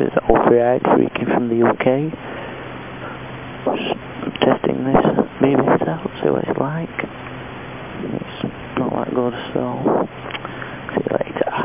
is Alfred speaking from the UK. Just testing this baby out, see what it's like. It's not that good, so.